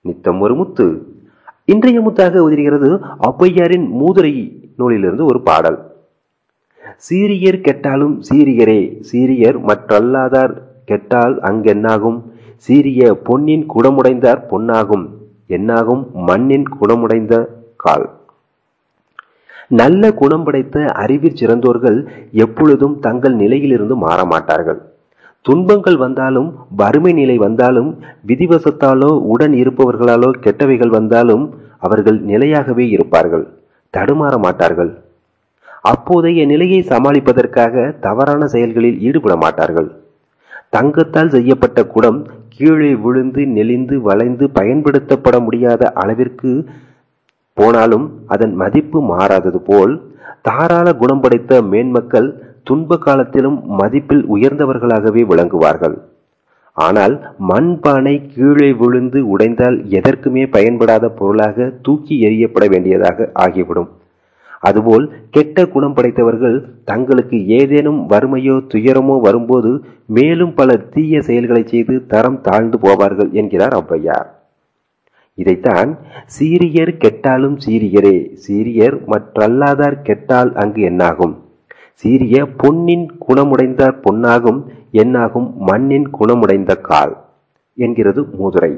நித்தம் ஒரு முத்து. இன்றைய முத்தாக உதிரிகிறது ஔவையாரின் மூதுரை நூலிலிருந்து ஒரு பாடல். சீரியர் கெட்டாலும் சீரியரே சீரியர் மற்றல்லாதார் கெட்டால் அங்கென்னாகும்? சீரிய பொன்னின் குடமுடைந்தார் பொன்னாகும் என்னாகும் மண்ணின் குணமுடைந்த கால். நல்ல குணம் படைத்த அறிவிற் சிறந்தோர்கள் எப்பொழுதும் தங்கள் நிலையிலிருந்து மாற மாட்டார்கள். துன்பங்கள் வந்தாலும் வறுமை நிலை வந்தாலும் விதிவசத்தாலோ உடன் இருப்பவர்களாலோ கெட்டவைகள் வந்தாலும் அவர்கள் நிலையாகவே இருப்பார்கள் தடுமாற மாட்டார்கள். அப்போதைய நிலையை சமாளிப்பதற்காக தவறான செயல்களில் ஈடுபட மாட்டார்கள். தங்கத்தால் செய்யப்பட்ட குடம் கீழே விழுந்து நெளிந்து வளைந்து பயன்படுத்தப்பட முடியாத அளவிற்கு போனாலும் அதன் மதிப்பு மாறாதது போல் தாராள குணம் படைத்த மேன்மக்கள் துன்ப காலத்திலும் மதிப்பில் உயர்ந்தவர்களாகவே விளங்குவார்கள். ஆனால் மண்பானை கீழே விழுந்து உடைந்தால் எதற்குமே பயன்படாத பொருளாக தூக்கி எறியப்பட வேண்டியதாக ஆகிவிடும். அதுபோல் கெட்ட குணம் படைத்தவர்கள் தங்களுக்கு ஏதேனும் வறுமையோ துயரமோ வரும்போது மேலும் பல தீய செயல்களை செய்து தரம் தாழ்ந்து போவார்கள் என்கிறார் ஔவையார். இதைத்தான் சீரியர் கெட்டாலும் சீரியரே சீரியர் மற்றல்லாதார் கெட்டால் அங்கு என்னாகும்? சீரிய பொன்னின் குணமுடைந்தார் பொன்னாகும் என்னாகும் மண்ணின் குணமுடைந்த கால் என்கிறது மூதுரை.